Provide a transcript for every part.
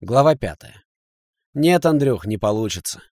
Глава пятая. Нет, Андрюх, не получится.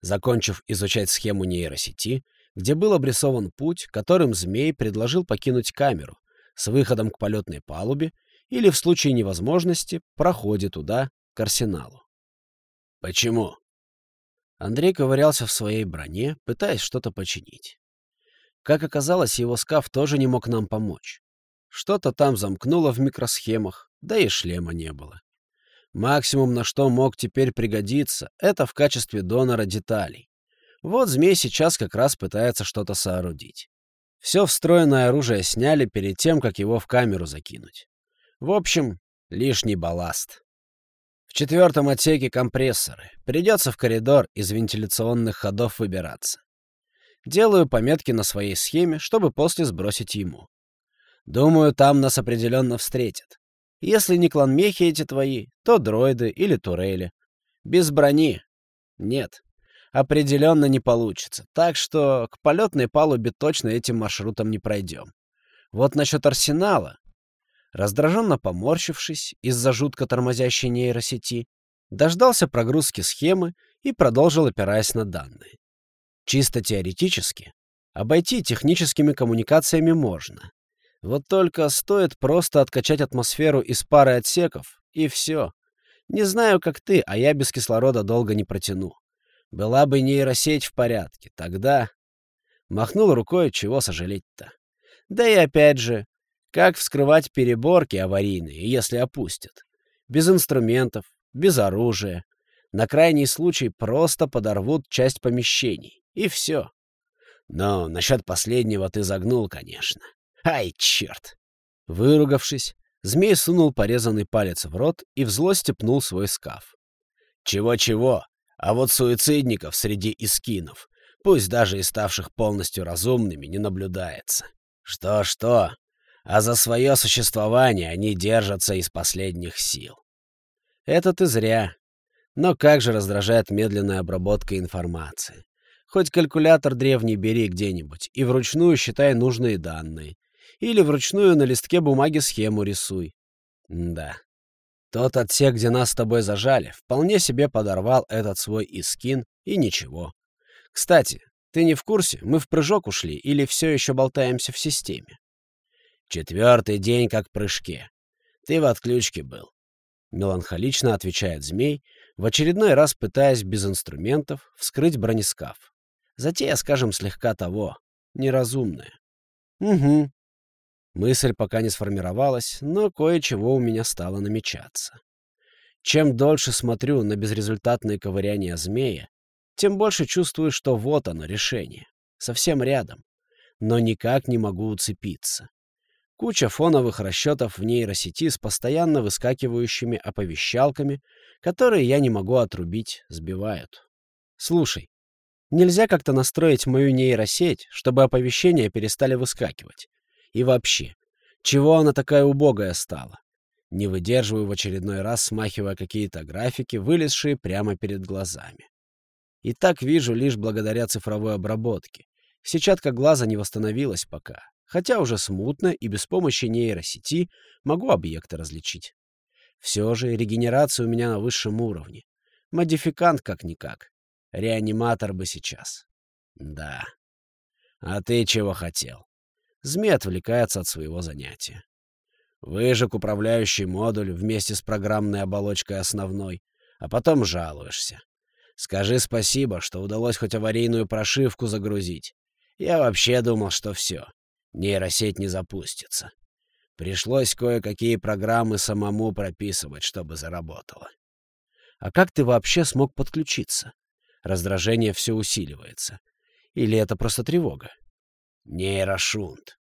Закончив изучать схему нейросети, где был обрисован путь, которым змей предложил покинуть камеру с выходом к полетной палубе или в случае невозможности проходе туда, к арсеналу. Почему? Андрей ковырялся в своей броне, пытаясь что-то починить. Как оказалось, его скаф тоже не мог нам помочь. Что-то там замкнуло в микросхемах, да и шлема не было. Максимум, на что мог теперь пригодиться, это в качестве донора деталей. Вот змей сейчас как раз пытается что-то соорудить. Все встроенное оружие сняли перед тем, как его в камеру закинуть. В общем, лишний балласт. В четвертом отсеке компрессоры. Придется в коридор из вентиляционных ходов выбираться. Делаю пометки на своей схеме, чтобы после сбросить ему. Думаю, там нас определенно встретят. Если не кланмехи эти твои, то дроиды или турели. Без брони? Нет. Определенно не получится. Так что к полетной палубе точно этим маршрутом не пройдем. Вот насчет арсенала. Раздраженно поморщившись из-за жутко тормозящей нейросети, дождался прогрузки схемы и продолжил опираясь на данные. Чисто теоретически, обойти техническими коммуникациями можно, вот только стоит просто откачать атмосферу из пары отсеков, и все. Не знаю, как ты, а я без кислорода долго не протяну. Была бы нейросеть в порядке, тогда... Махнул рукой, чего сожалеть-то. Да и опять же, как вскрывать переборки аварийные, если опустят? Без инструментов, без оружия. На крайний случай просто подорвут часть помещений. И все. Но насчет последнего ты загнул, конечно. Ай, черт! Выругавшись, змей сунул порезанный палец в рот и в злости пнул свой скаф. Чего-чего, а вот суицидников среди искинов, пусть даже и ставших полностью разумными, не наблюдается. Что-что, а за свое существование они держатся из последних сил. Это ты зря. Но как же раздражает медленная обработка информации. Хоть калькулятор древний бери где-нибудь и вручную считай нужные данные. Или вручную на листке бумаги схему рисуй. да. Тот отсек, где нас с тобой зажали, вполне себе подорвал этот свой искин, и ничего. Кстати, ты не в курсе, мы в прыжок ушли или все еще болтаемся в системе? Четвертый день как прыжке. Ты в отключке был. Меланхолично отвечает змей, в очередной раз пытаясь без инструментов вскрыть бронескаф. Затея, скажем, слегка того, неразумная. Угу, Мысль пока не сформировалась, но кое-чего у меня стало намечаться. Чем дольше смотрю на безрезультатные ковыряния змея, тем больше чувствую, что вот оно, решение. Совсем рядом. Но никак не могу уцепиться. Куча фоновых расчетов в нейросети с постоянно выскакивающими оповещалками, которые я не могу отрубить, сбивают. Слушай, нельзя как-то настроить мою нейросеть, чтобы оповещения перестали выскакивать? И вообще, чего она такая убогая стала? Не выдерживаю в очередной раз, смахивая какие-то графики, вылезшие прямо перед глазами. И так вижу лишь благодаря цифровой обработке. Сетчатка глаза не восстановилась пока, хотя уже смутно и без помощи нейросети могу объекты различить. Все же регенерация у меня на высшем уровне. Модификант как-никак. Реаниматор бы сейчас. Да. А ты чего хотел? Змей отвлекается от своего занятия. Выжег управляющий модуль вместе с программной оболочкой основной, а потом жалуешься. Скажи спасибо, что удалось хоть аварийную прошивку загрузить. Я вообще думал, что все. Нейросеть не запустится. Пришлось кое-какие программы самому прописывать, чтобы заработало. А как ты вообще смог подключиться? Раздражение все усиливается. Или это просто тревога? Нейрошунт.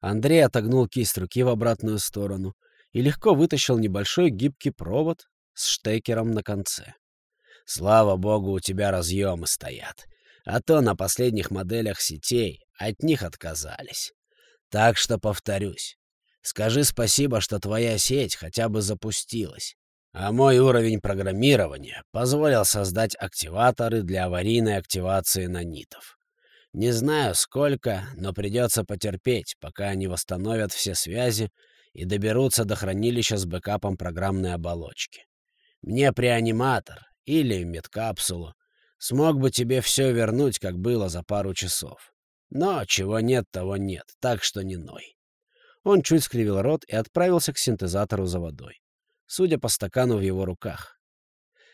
Андрей отогнул кисть руки в обратную сторону и легко вытащил небольшой гибкий провод с штекером на конце. Слава богу, у тебя разъемы стоят. А то на последних моделях сетей от них отказались. Так что повторюсь. Скажи спасибо, что твоя сеть хотя бы запустилась. А мой уровень программирования позволил создать активаторы для аварийной активации нанитов. Не знаю, сколько, но придется потерпеть, пока они восстановят все связи и доберутся до хранилища с бэкапом программной оболочки. Мне преаниматор или медкапсулу. Смог бы тебе все вернуть, как было за пару часов. Но чего нет, того нет, так что не ной. Он чуть скривил рот и отправился к синтезатору за водой. Судя по стакану в его руках.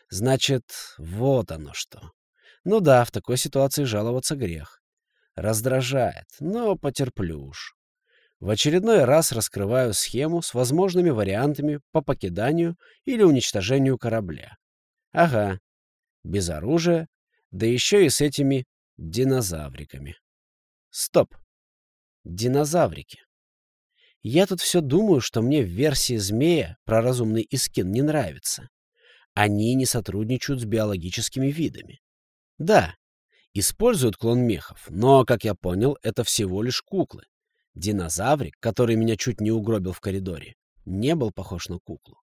Значит, вот оно что. Ну да, в такой ситуации жаловаться грех. Раздражает, но потерплю уж. В очередной раз раскрываю схему с возможными вариантами по покиданию или уничтожению корабля. Ага, без оружия, да еще и с этими динозавриками. Стоп. Динозаврики. Я тут все думаю, что мне в версии «Змея» про разумный Искин не нравится. Они не сотрудничают с биологическими видами. Да, используют клон мехов, но, как я понял, это всего лишь куклы. Динозаврик, который меня чуть не угробил в коридоре, не был похож на куклу.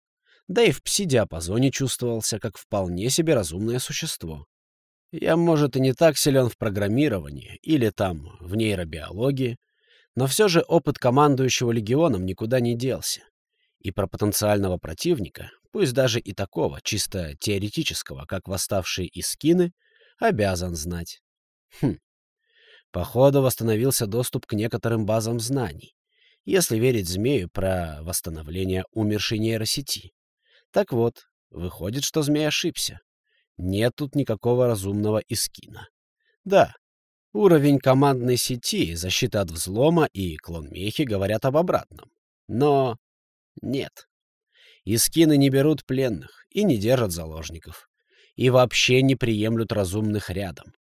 Да и в пси-диапазоне чувствовался как вполне себе разумное существо. Я, может, и не так силен в программировании или там в нейробиологии, но все же опыт командующего легионом никуда не делся. И про потенциального противника, пусть даже и такого, чисто теоретического, как восставшие из скины, обязан знать. Хм. Походу, восстановился доступ к некоторым базам знаний, если верить Змею про восстановление умершей нейросети. Так вот, выходит, что Змей ошибся. Нет тут никакого разумного искина. Да, уровень командной сети, защита от взлома и клон Мехи говорят об обратном. Но нет. Искины не берут пленных и не держат заложников. И вообще не приемлют разумных рядом.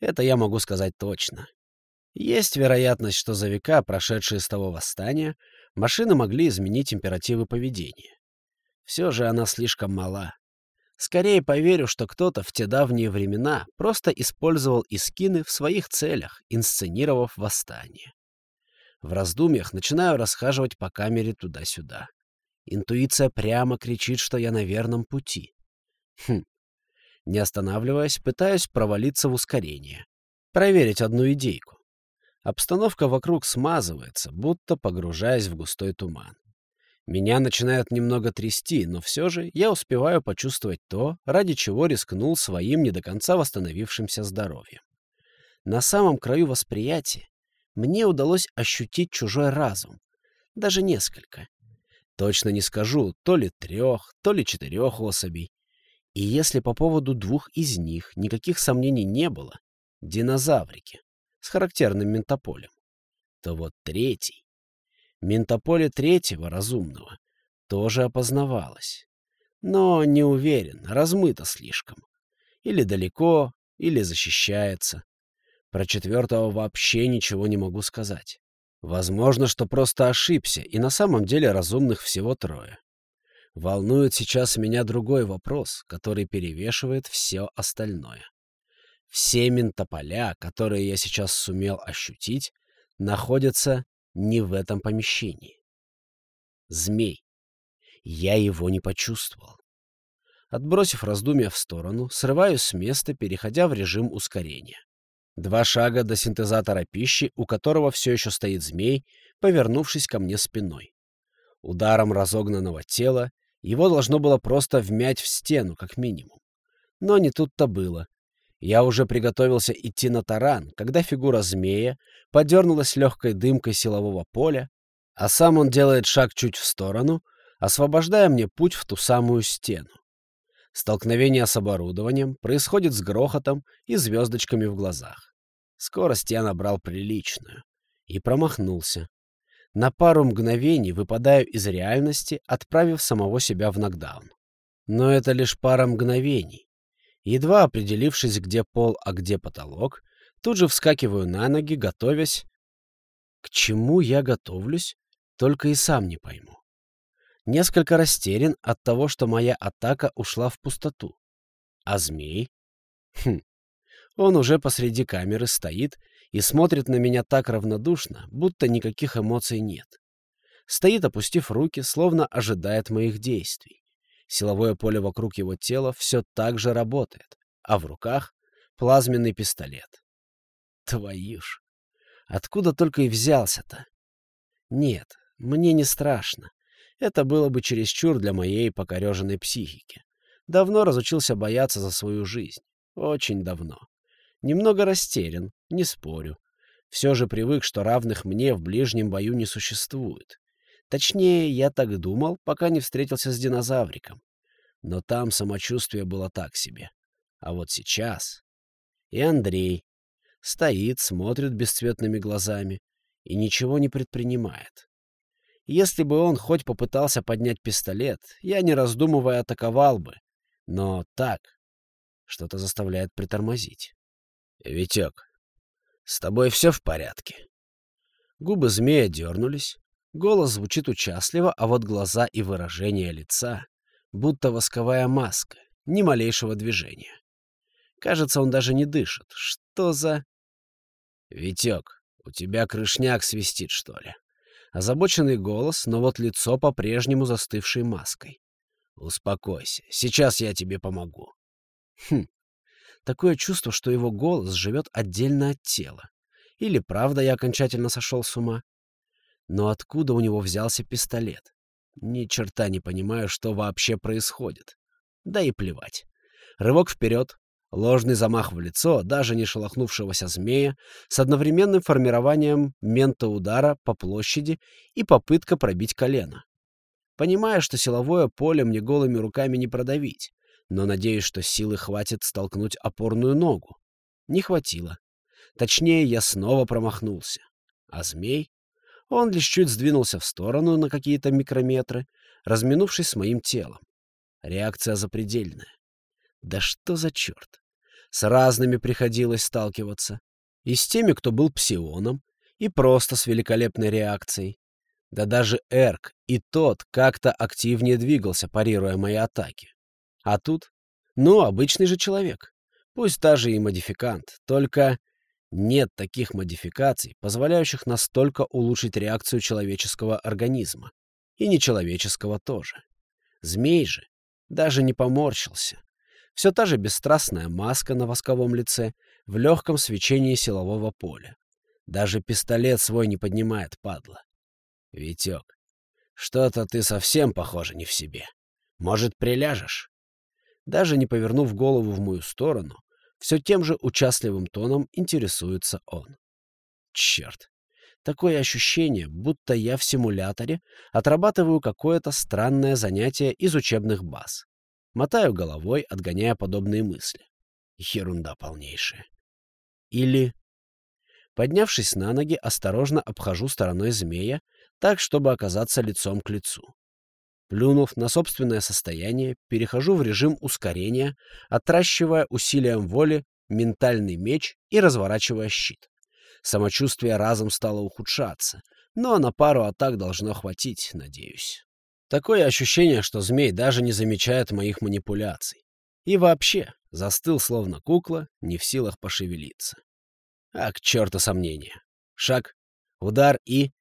Это я могу сказать точно. Есть вероятность, что за века, прошедшие с того восстания, машины могли изменить императивы поведения. Все же она слишком мала. Скорее поверю, что кто-то в те давние времена просто использовал искины в своих целях, инсценировав восстание. В раздумьях начинаю расхаживать по камере туда-сюда. Интуиция прямо кричит, что я на верном пути. Хм. Не останавливаясь, пытаюсь провалиться в ускорение. Проверить одну идейку. Обстановка вокруг смазывается, будто погружаясь в густой туман. Меня начинает немного трясти, но все же я успеваю почувствовать то, ради чего рискнул своим не до конца восстановившимся здоровьем. На самом краю восприятия мне удалось ощутить чужой разум. Даже несколько. Точно не скажу, то ли трех, то ли четырех особей. И если по поводу двух из них никаких сомнений не было, динозаврики с характерным ментополем, то вот третий Ментополе третьего разумного тоже опознавалось. Но не уверен, размыто слишком. Или далеко, или защищается. Про четвертого вообще ничего не могу сказать. Возможно, что просто ошибся, и на самом деле разумных всего трое. Волнует сейчас меня другой вопрос, который перевешивает все остальное. Все ментополя, которые я сейчас сумел ощутить, находятся не в этом помещении. Змей. Я его не почувствовал. Отбросив раздумья в сторону, срываюсь с места, переходя в режим ускорения. Два шага до синтезатора пищи, у которого все еще стоит змей, повернувшись ко мне спиной. Ударом разогнанного тела его должно было просто вмять в стену, как минимум. Но не тут-то было. Я уже приготовился идти на таран, когда фигура змея подернулась легкой дымкой силового поля, а сам он делает шаг чуть в сторону, освобождая мне путь в ту самую стену. Столкновение с оборудованием происходит с грохотом и звездочками в глазах. Скорость я набрал приличную. И промахнулся. На пару мгновений выпадаю из реальности, отправив самого себя в нокдаун. Но это лишь пара мгновений. Едва определившись, где пол, а где потолок, тут же вскакиваю на ноги, готовясь. К чему я готовлюсь, только и сам не пойму. Несколько растерян от того, что моя атака ушла в пустоту. А змей? Хм. Он уже посреди камеры стоит и смотрит на меня так равнодушно, будто никаких эмоций нет. Стоит, опустив руки, словно ожидает моих действий. Силовое поле вокруг его тела все так же работает, а в руках плазменный пистолет. Твою ж! Откуда только и взялся-то? Нет, мне не страшно. Это было бы чересчур для моей покореженной психики. Давно разучился бояться за свою жизнь. Очень давно. Немного растерян, не спорю. Все же привык, что равных мне в ближнем бою не существует. Точнее, я так думал, пока не встретился с динозавриком. Но там самочувствие было так себе. А вот сейчас... И Андрей. Стоит, смотрит бесцветными глазами и ничего не предпринимает. Если бы он хоть попытался поднять пистолет, я, не раздумывая, атаковал бы. Но так что-то заставляет притормозить. «Витек, с тобой все в порядке?» Губы змея дернулись, голос звучит участливо, а вот глаза и выражение лица будто восковая маска, ни малейшего движения. Кажется, он даже не дышит. Что за... «Витек, у тебя крышняк свистит, что ли?» Озабоченный голос, но вот лицо по-прежнему застывшей маской. «Успокойся, сейчас я тебе помогу». Хм, такое чувство, что его голос живет отдельно от тела. Или правда я окончательно сошел с ума? Но откуда у него взялся пистолет? Ни черта не понимаю, что вообще происходит. Да и плевать. Рывок вперед, ложный замах в лицо даже не шелохнувшегося змея с одновременным формированием мента удара по площади и попытка пробить колено. Понимая, что силовое поле мне голыми руками не продавить, но надеюсь, что силы хватит столкнуть опорную ногу. Не хватило. Точнее, я снова промахнулся. А змей он лишь чуть сдвинулся в сторону на какие-то микрометры, разминувшись с моим телом. Реакция запредельная. Да что за черт? С разными приходилось сталкиваться. И с теми, кто был псионом, и просто с великолепной реакцией. Да даже Эрк и тот как-то активнее двигался, парируя мои атаки. А тут, ну, обычный же человек. Пусть даже и модификант, только нет таких модификаций, позволяющих настолько улучшить реакцию человеческого организма. И нечеловеческого тоже. Змей же даже не поморщился. Все та же бесстрастная маска на восковом лице в легком свечении силового поля. Даже пистолет свой не поднимает, падла. Витек, что-то ты совсем, похоже, не в себе. Может, приляжешь? Даже не повернув голову в мою сторону, все тем же участливым тоном интересуется он. Черт. Такое ощущение, будто я в симуляторе отрабатываю какое-то странное занятие из учебных баз. Мотаю головой, отгоняя подобные мысли. Ерунда полнейшая. Или... Поднявшись на ноги, осторожно обхожу стороной змея, так, чтобы оказаться лицом к лицу. Плюнув на собственное состояние, перехожу в режим ускорения, отращивая усилием воли ментальный меч и разворачивая щит. Самочувствие разом стало ухудшаться, но на пару атак должно хватить, надеюсь. Такое ощущение, что змей даже не замечает моих манипуляций. И вообще, застыл словно кукла, не в силах пошевелиться. А к черту сомнения. Шаг, удар и...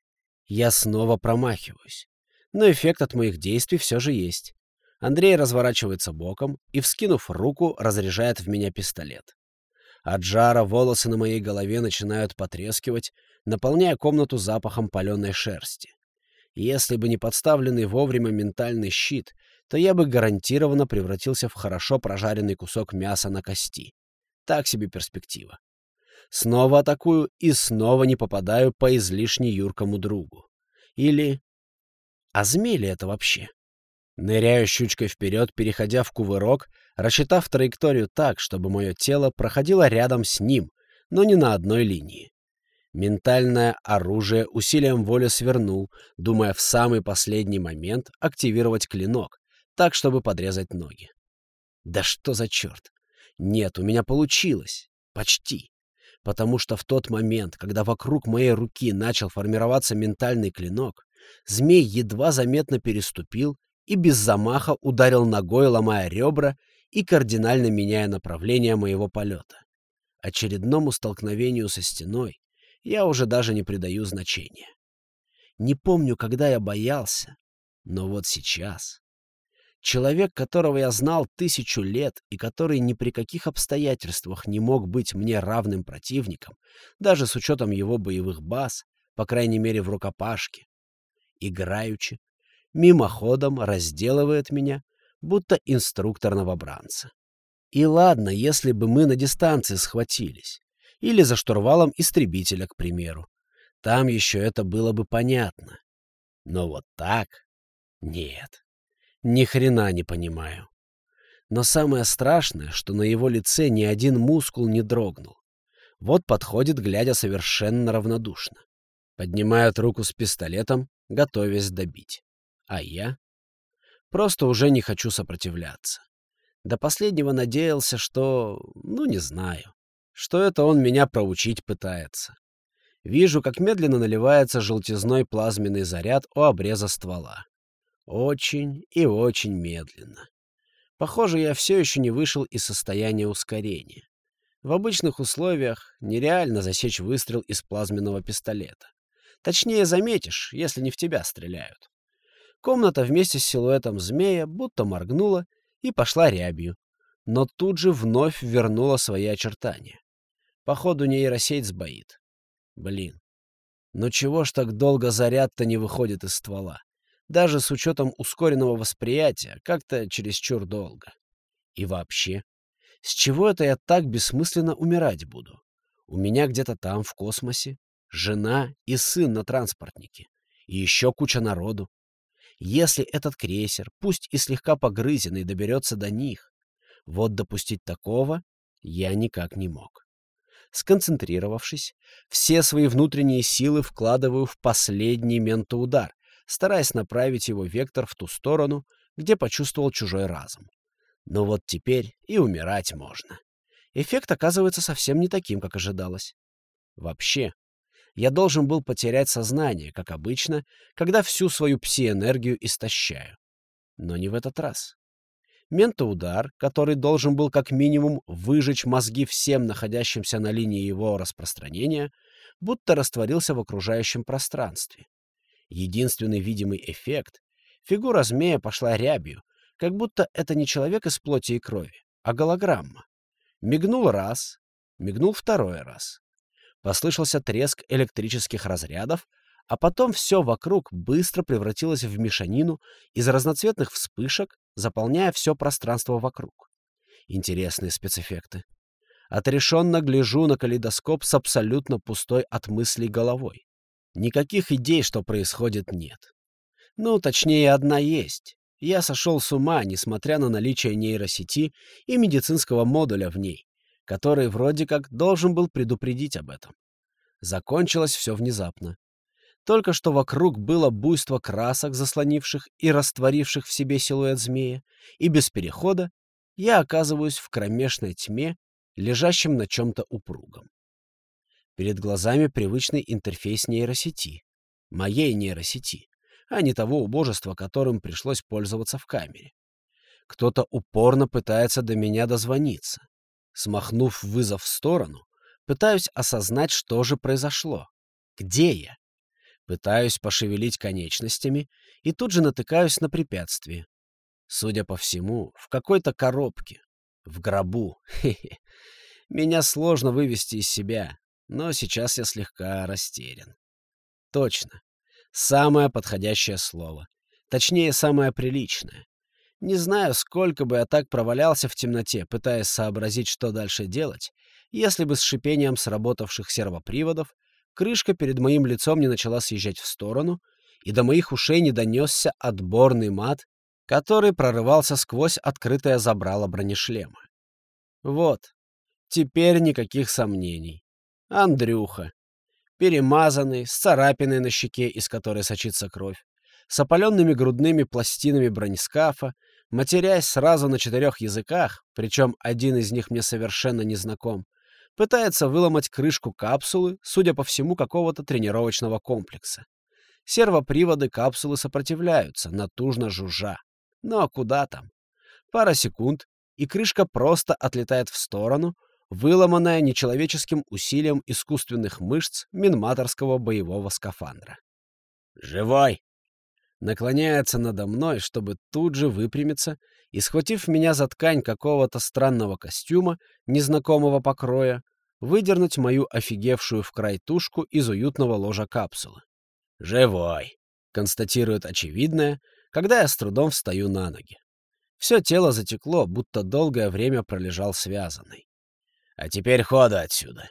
Я снова промахиваюсь но эффект от моих действий все же есть. Андрей разворачивается боком и, вскинув руку, разряжает в меня пистолет. От жара волосы на моей голове начинают потрескивать, наполняя комнату запахом паленой шерсти. Если бы не подставленный вовремя ментальный щит, то я бы гарантированно превратился в хорошо прожаренный кусок мяса на кости. Так себе перспектива. Снова атакую и снова не попадаю по излишне юркому другу. Или а змей ли это вообще? Ныряю щучкой вперед, переходя в кувырок, рассчитав траекторию так, чтобы мое тело проходило рядом с ним, но не на одной линии. Ментальное оружие усилием воли свернул, думая в самый последний момент активировать клинок, так, чтобы подрезать ноги. Да что за черт? Нет, у меня получилось. Почти. Потому что в тот момент, когда вокруг моей руки начал формироваться ментальный клинок, Змей едва заметно переступил и без замаха ударил ногой, ломая ребра и кардинально меняя направление моего полета. Очередному столкновению со стеной я уже даже не придаю значения. Не помню, когда я боялся, но вот сейчас. Человек, которого я знал тысячу лет и который ни при каких обстоятельствах не мог быть мне равным противником, даже с учетом его боевых баз, по крайней мере в рукопашке, играючи, мимоходом разделывает меня, будто инструктор новобранца. И ладно, если бы мы на дистанции схватились. Или за штурвалом истребителя, к примеру. Там еще это было бы понятно. Но вот так? Нет. Ни хрена не понимаю. Но самое страшное, что на его лице ни один мускул не дрогнул. Вот подходит, глядя совершенно равнодушно. Поднимает руку с пистолетом, готовясь добить. А я? Просто уже не хочу сопротивляться. До последнего надеялся, что... Ну, не знаю. Что это он меня проучить пытается. Вижу, как медленно наливается желтизной плазменный заряд у обреза ствола. Очень и очень медленно. Похоже, я все еще не вышел из состояния ускорения. В обычных условиях нереально засечь выстрел из плазменного пистолета. Точнее, заметишь, если не в тебя стреляют. Комната вместе с силуэтом змея будто моргнула и пошла рябью, но тут же вновь вернула свои очертания. Походу, нейросеть сбоит. Блин, ну чего ж так долго заряд-то не выходит из ствола? Даже с учетом ускоренного восприятия, как-то чересчур долго. И вообще, с чего это я так бессмысленно умирать буду? У меня где-то там, в космосе, жена и сын на транспортнике. И еще куча народу. Если этот крейсер, пусть и слегка погрызенный, доберется до них, вот допустить такого я никак не мог. Сконцентрировавшись, все свои внутренние силы вкладываю в последний ментоудар, стараясь направить его вектор в ту сторону, где почувствовал чужой разум. Но вот теперь и умирать можно. Эффект оказывается совсем не таким, как ожидалось. Вообще, я должен был потерять сознание, как обычно, когда всю свою пси-энергию истощаю. Но не в этот раз. Ментоудар, который должен был как минимум выжечь мозги всем находящимся на линии его распространения, будто растворился в окружающем пространстве. Единственный видимый эффект — фигура змея пошла рябью, как будто это не человек из плоти и крови, а голограмма. Мигнул раз, мигнул второй раз. Послышался треск электрических разрядов, а потом все вокруг быстро превратилось в мешанину из разноцветных вспышек, заполняя все пространство вокруг. Интересные спецэффекты. Отрешенно гляжу на калейдоскоп с абсолютно пустой от мыслей головой. Никаких идей, что происходит, нет. Ну, точнее, одна есть. Я сошел с ума, несмотря на наличие нейросети и медицинского модуля в ней, который вроде как должен был предупредить об этом. Закончилось все внезапно. Только что вокруг было буйство красок, заслонивших и растворивших в себе силуэт змея, и без перехода я оказываюсь в кромешной тьме, лежащем на чем-то упругом. Перед глазами привычный интерфейс нейросети, моей нейросети, а не того убожества, которым пришлось пользоваться в камере. Кто-то упорно пытается до меня дозвониться. Смахнув вызов в сторону, пытаюсь осознать, что же произошло. Где я? Пытаюсь пошевелить конечностями и тут же натыкаюсь на препятствие. Судя по всему, в какой-то коробке. В гробу. Хе-хе. Меня сложно вывести из себя, но сейчас я слегка растерян. Точно. Самое подходящее слово. Точнее, самое приличное. Не знаю, сколько бы я так провалялся в темноте, пытаясь сообразить, что дальше делать, если бы с шипением сработавших сервоприводов крышка перед моим лицом не начала съезжать в сторону, и до моих ушей не донесся отборный мат, который прорывался сквозь открытое забрало бронешлема. Вот, теперь никаких сомнений. Андрюха перемазанный, с царапиной на щеке, из которой сочится кровь, с опаленными грудными пластинами бронескафа, матерясь сразу на четырех языках, причем один из них мне совершенно не знаком, пытается выломать крышку капсулы, судя по всему, какого-то тренировочного комплекса. Сервоприводы капсулы сопротивляются, натужно жужжа. Ну а куда там? Пара секунд, и крышка просто отлетает в сторону, выломанная нечеловеческим усилием искусственных мышц минматорского боевого скафандра. «Живой!» Наклоняется надо мной, чтобы тут же выпрямиться и, схватив меня за ткань какого-то странного костюма, незнакомого покроя, выдернуть мою офигевшую в край тушку из уютного ложа капсулы. «Живой!» — констатирует очевидное, когда я с трудом встаю на ноги. Все тело затекло, будто долгое время пролежал связанный. А теперь хода отсюда.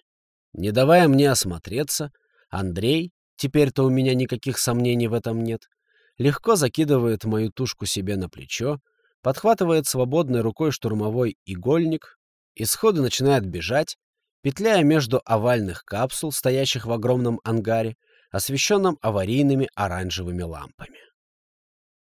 Не давая мне осмотреться, Андрей, теперь-то у меня никаких сомнений в этом нет, легко закидывает мою тушку себе на плечо, подхватывает свободной рукой штурмовой игольник и сходу начинает бежать, петляя между овальных капсул, стоящих в огромном ангаре, освещенном аварийными оранжевыми лампами.